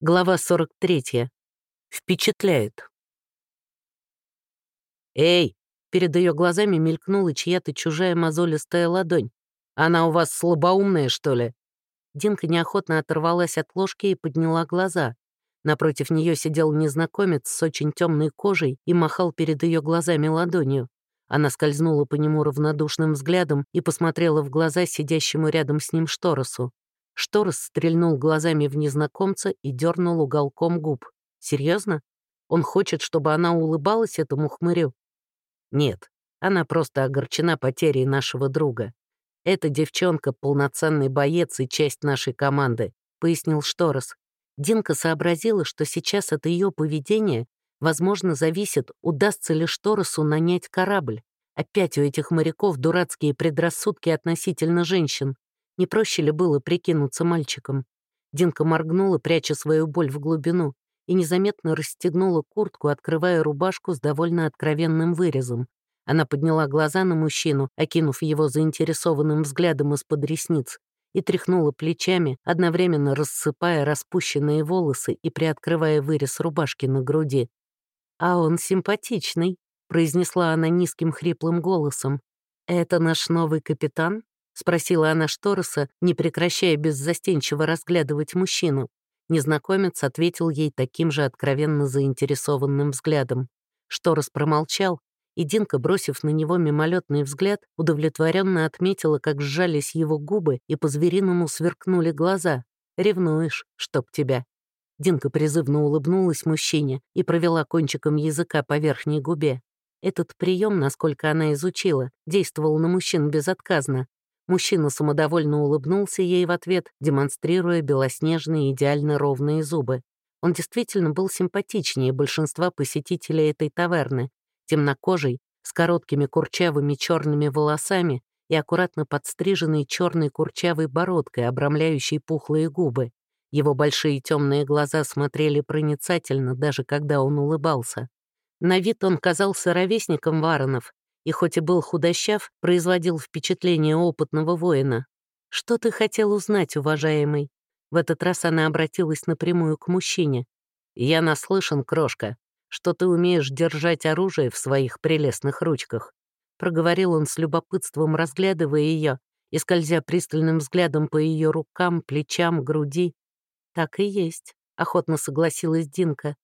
Глава 43. Впечатляет. «Эй!» — перед ее глазами мелькнула чья-то чужая мозолистая ладонь. «Она у вас слабоумная, что ли?» Динка неохотно оторвалась от ложки и подняла глаза. Напротив нее сидел незнакомец с очень темной кожей и махал перед ее глазами ладонью. Она скользнула по нему равнодушным взглядом и посмотрела в глаза сидящему рядом с ним Шторосу. Шторос стрельнул глазами в незнакомца и дернул уголком губ. Серьезно? Он хочет, чтобы она улыбалась этому хмырю? Нет, она просто огорчена потерей нашего друга. Эта девчонка — полноценный боец и часть нашей команды, пояснил Шторос. Динка сообразила, что сейчас от ее поведения, возможно, зависит, удастся ли Шторосу нанять корабль. Опять у этих моряков дурацкие предрассудки относительно женщин. Не проще ли было прикинуться мальчиком? Динка моргнула, пряча свою боль в глубину, и незаметно расстегнула куртку, открывая рубашку с довольно откровенным вырезом. Она подняла глаза на мужчину, окинув его заинтересованным взглядом из-под ресниц, и тряхнула плечами, одновременно рассыпая распущенные волосы и приоткрывая вырез рубашки на груди. «А он симпатичный», — произнесла она низким хриплым голосом. «Это наш новый капитан?» — спросила она Штороса, не прекращая беззастенчиво разглядывать мужчину. Незнакомец ответил ей таким же откровенно заинтересованным взглядом. Шторос промолчал, и Динка, бросив на него мимолетный взгляд, удовлетворенно отметила, как сжались его губы и по-звериному сверкнули глаза. «Ревнуешь, чтоб тебя». Динка призывно улыбнулась мужчине и провела кончиком языка по верхней губе. Этот прием, насколько она изучила, действовал на мужчин безотказно, Мужчина самодовольно улыбнулся ей в ответ, демонстрируя белоснежные идеально ровные зубы. Он действительно был симпатичнее большинства посетителей этой таверны, темнокожий, с короткими курчавыми черными волосами и аккуратно подстриженной черной курчавой бородкой, обрамляющей пухлые губы. Его большие темные глаза смотрели проницательно, даже когда он улыбался. На вид он казался ровесником Варонов, и хоть и был худощав, производил впечатление опытного воина. «Что ты хотел узнать, уважаемый?» В этот раз она обратилась напрямую к мужчине. «Я наслышан, крошка, что ты умеешь держать оружие в своих прелестных ручках», проговорил он с любопытством, разглядывая ее и скользя пристальным взглядом по ее рукам, плечам, груди. «Так и есть», — охотно согласилась Динка.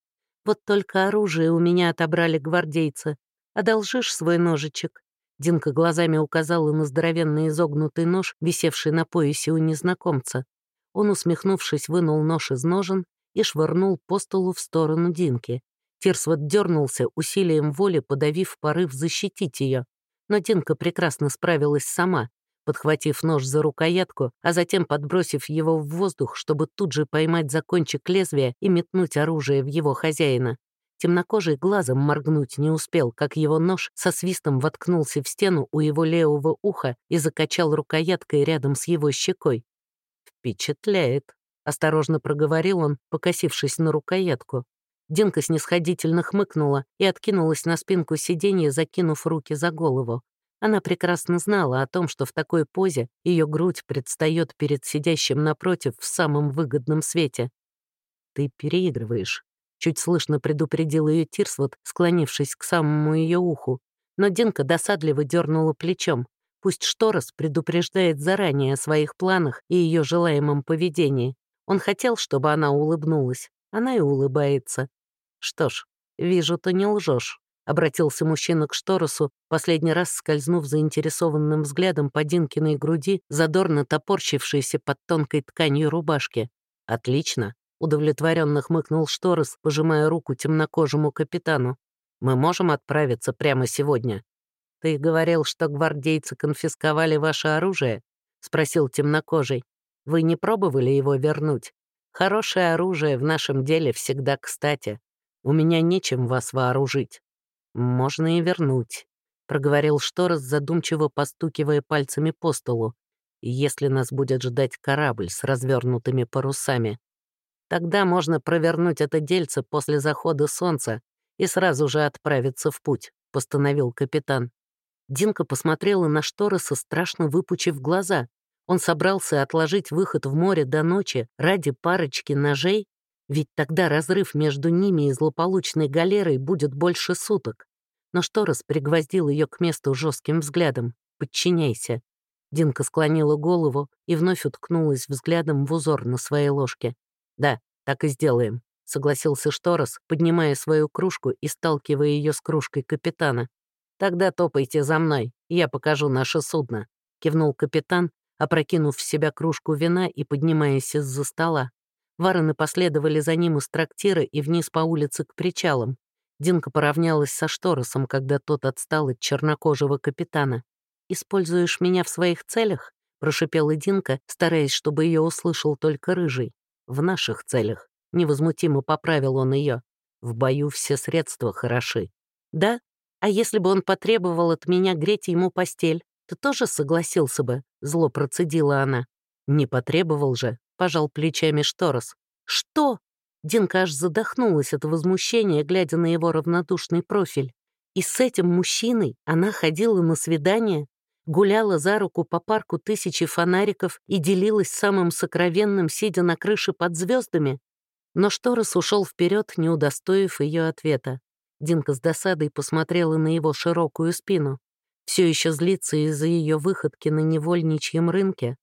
«Вот только оружие у меня отобрали гвардейцы, «Одолжишь свой ножичек?» Динка глазами указала на здоровенный изогнутый нож, висевший на поясе у незнакомца. Он, усмехнувшись, вынул нож из ножен и швырнул по столу в сторону Динки. Тирсвот дернулся, усилием воли подавив порыв защитить ее. Но Динка прекрасно справилась сама, подхватив нож за рукоятку, а затем подбросив его в воздух, чтобы тут же поймать за кончик лезвия и метнуть оружие в его хозяина. Темнокожий глазом моргнуть не успел, как его нож со свистом воткнулся в стену у его левого уха и закачал рукояткой рядом с его щекой. «Впечатляет», — осторожно проговорил он, покосившись на рукоятку. Динка снисходительно хмыкнула и откинулась на спинку сиденья, закинув руки за голову. Она прекрасно знала о том, что в такой позе ее грудь предстает перед сидящим напротив в самом выгодном свете. «Ты переигрываешь», Чуть слышно предупредил ее Тирсвот, склонившись к самому ее уху. Но Динка досадливо дернула плечом. Пусть Шторос предупреждает заранее о своих планах и ее желаемом поведении. Он хотел, чтобы она улыбнулась. Она и улыбается. Что ж, вижу, ты не лжешь. Обратился мужчина к Шторосу, последний раз скользнув заинтересованным взглядом по Динкиной груди, задорно топорщившейся под тонкой тканью рубашки. «Отлично. Удовлетворенно хмыкнул Шторос, пожимая руку темнокожему капитану. «Мы можем отправиться прямо сегодня?» «Ты говорил, что гвардейцы конфисковали ваше оружие?» — спросил темнокожий. «Вы не пробовали его вернуть? Хорошее оружие в нашем деле всегда кстати. У меня нечем вас вооружить». «Можно и вернуть», — проговорил Шторос, задумчиво постукивая пальцами по столу. «Если нас будет ждать корабль с развернутыми парусами». Тогда можно провернуть это дельце после захода солнца и сразу же отправиться в путь», — постановил капитан. Динка посмотрела на Штороса, страшно выпучив глаза. Он собрался отложить выход в море до ночи ради парочки ножей. Ведь тогда разрыв между ними и злополучной галерой будет больше суток. Но Шторос пригвоздил ее к месту жестким взглядом. «Подчиняйся». Динка склонила голову и вновь уткнулась взглядом в узор на своей ложке. «Да, так и сделаем», — согласился Шторос, поднимая свою кружку и сталкивая ее с кружкой капитана. «Тогда топайте за мной, я покажу наше судно», — кивнул капитан, опрокинув в себя кружку вина и поднимаясь из-за стола. Варены последовали за ним из трактира и вниз по улице к причалам. Динка поравнялась со Шторосом, когда тот отстал от чернокожего капитана. «Используешь меня в своих целях?» — прошипела Динка, стараясь, чтобы ее услышал только Рыжий. «В наших целях», — невозмутимо поправил он ее. «В бою все средства хороши». «Да? А если бы он потребовал от меня греть ему постель, ты тоже согласился бы?» — зло процедила она. «Не потребовал же», — пожал плечами Шторос. «Что?» Динка аж задохнулась от возмущения, глядя на его равнодушный профиль. И с этим мужчиной она ходила на свидание, гуляла за руку по парку тысячи фонариков и делилась самым сокровенным, сидя на крыше под звездами. Но Шторос ушел вперед, не удостоив ее ответа. Динка с досадой посмотрела на его широкую спину. Все еще злится из-за ее выходки на невольничьем рынке,